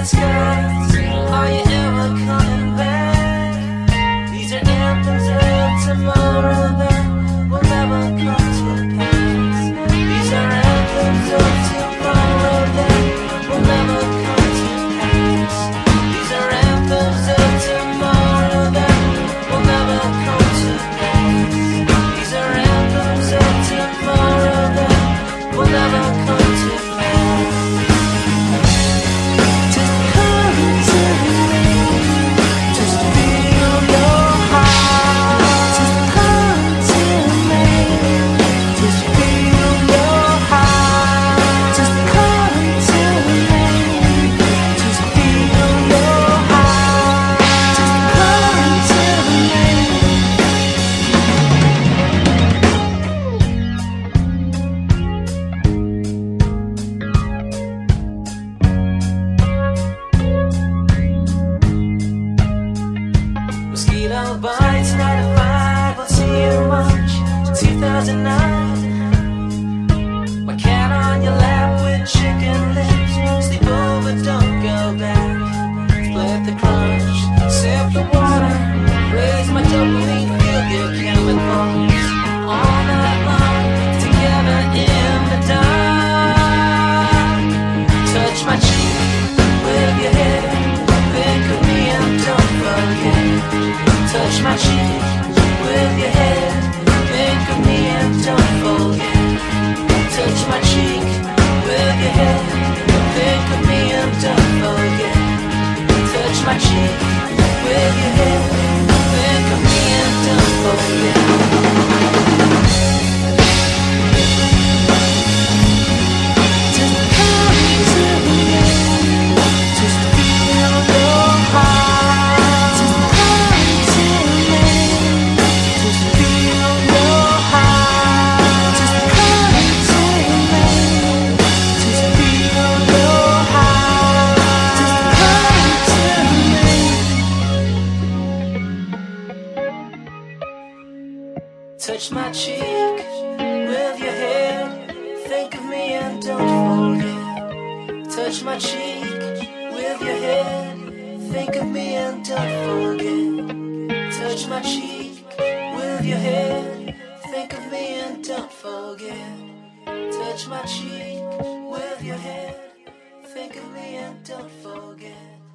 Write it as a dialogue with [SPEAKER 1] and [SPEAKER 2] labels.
[SPEAKER 1] Are you ever coming back? These are anthems of tomorrow. dozen knives. My cat on your lap with chicken legs. my chick. With your hair, nothing can be undone for you. Touch my cheek with your head. Think of me and don't forget. Touch my cheek with your head. Think of me and don't forget. Touch my cheek with your head. Think of me and don't forget. Touch my cheek with your head. Think of me and don't forget.